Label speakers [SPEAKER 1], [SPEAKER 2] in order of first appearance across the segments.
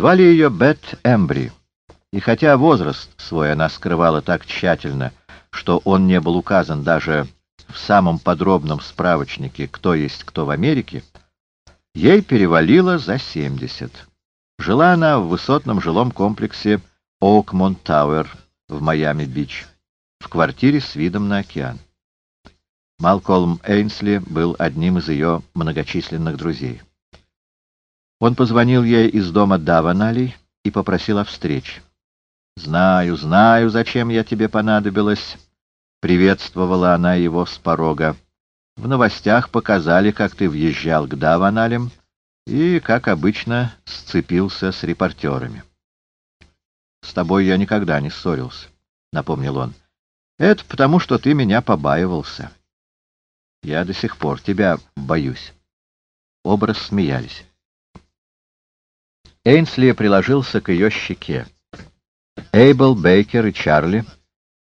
[SPEAKER 1] Звали ее Бет Эмбри, и хотя возраст свой она скрывала так тщательно, что он не был указан даже в самом подробном справочнике «Кто есть кто в Америке», ей перевалило за 70. Жила она в высотном жилом комплексе Оукмонт Тауэр в Майами-Бич, в квартире с видом на океан. Малкольм Эйнсли был одним из ее многочисленных друзей. Он позвонил ей из дома Даваналей и попросил о встрече. «Знаю, знаю, зачем я тебе понадобилась», — приветствовала она его с порога. «В новостях показали, как ты въезжал к Даваналям и, как обычно, сцепился с репортерами». «С тобой я никогда не ссорился», — напомнил он. «Это потому, что ты меня побаивался». Я до сих пор тебя боюсь. Оба рассмеялись. Эйнсли приложился к ее щеке. Эйбл, Бейкер и Чарли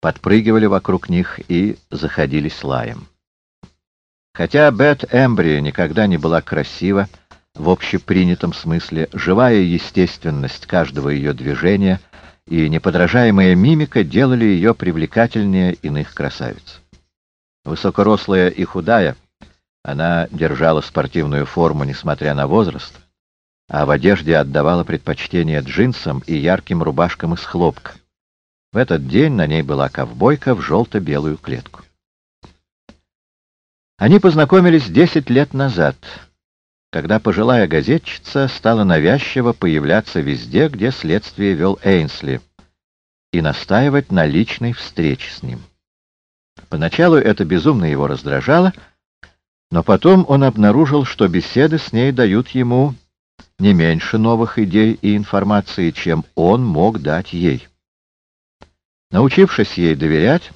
[SPEAKER 1] подпрыгивали вокруг них и заходились лаем. Хотя Бет Эмбри никогда не была красива, в общепринятом смысле, живая естественность каждого ее движения и неподражаемая мимика делали ее привлекательнее иных красавиц. Высокорослая и худая, она держала спортивную форму, несмотря на возраст, а в одежде отдавала предпочтение джинсам и ярким рубашкам из хлопка. В этот день на ней была ковбойка в желто-белую клетку. Они познакомились десять лет назад, когда пожилая газетчица стала навязчиво появляться везде, где следствие вел Эйнсли, и настаивать на личной встрече с ним. Поначалу это безумно его раздражало, но потом он обнаружил, что беседы с ней дают ему не меньше новых идей и информации, чем он мог дать ей. Научившись ей доверять,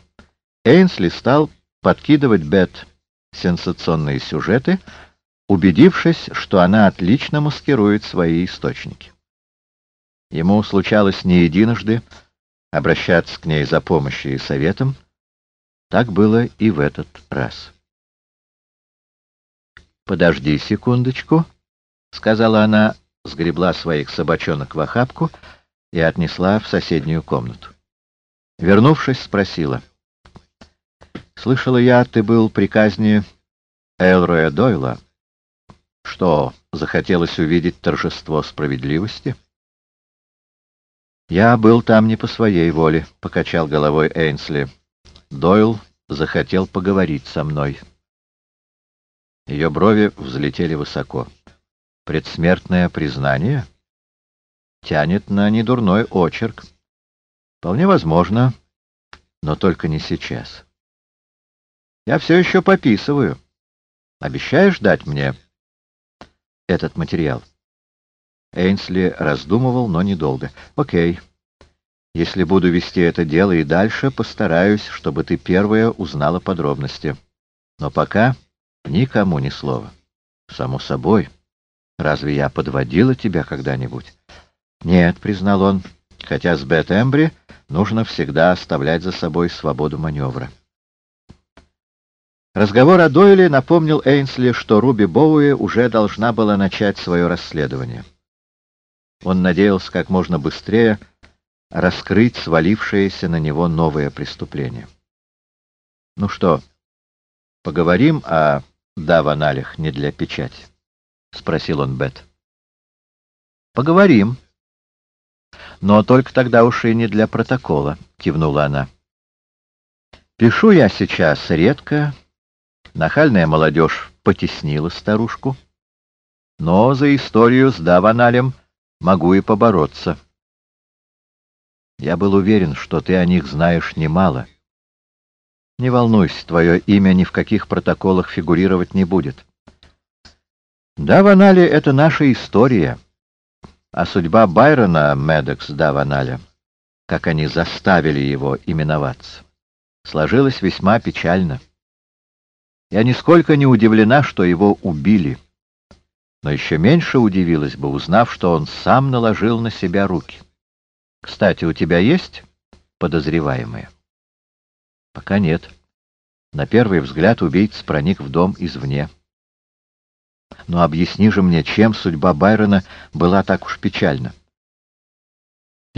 [SPEAKER 1] Эйнсли стал подкидывать Бет сенсационные сюжеты, убедившись, что она отлично маскирует свои источники. Ему случалось не единожды обращаться к ней за помощью и советом, так было и в этот раз. «Подожди секундочку», — сказала она, сгребла своих собачонок в охапку и отнесла в соседнюю комнату. Вернувшись, спросила. «Слышала я, ты был при казни Элроя Дойла. Что, захотелось увидеть торжество справедливости?» «Я был там не по своей воле», — покачал головой Эйнсли. Дойл захотел поговорить со мной. Ее брови взлетели высоко. Предсмертное признание тянет на недурной очерк. Вполне возможно, но только не сейчас. Я все еще пописываю. Обещаешь дать мне этот материал? Эйнсли раздумывал, но недолго. Окей. Если буду вести это дело и дальше, постараюсь, чтобы ты первая узнала подробности. Но пока никому ни слова. Само собой. Разве я подводила тебя когда-нибудь? Нет, признал он, хотя с Бет Эмбри нужно всегда оставлять за собой свободу маневра. Разговор о Дойле напомнил Эйнсли, что Руби Боуи уже должна была начать свое расследование. Он надеялся как можно быстрее раскрыть свалившееся на него новое преступление. «Ну что, поговорим о Даваналях не для печати?» — спросил он Бет. «Поговорим. Но только тогда уж и не для протокола», — кивнула она. «Пишу я сейчас редко. Нахальная молодежь потеснила старушку. Но за историю с Даваналем могу и побороться». Я был уверен, что ты о них знаешь немало. Не волнуйся, твое имя ни в каких протоколах фигурировать не будет. Да, Ванали, это наша история. А судьба Байрона, Медекс да Ваналя, как они заставили его именоваться, сложилась весьма печально. Я нисколько не удивлена, что его убили. Но еще меньше удивилась бы, узнав, что он сам наложил на себя руки. Кстати, у тебя есть подозреваемые? Пока нет. На первый взгляд убийц проник в дом извне. Но объясни же мне, чем судьба Байрона была так уж печальна.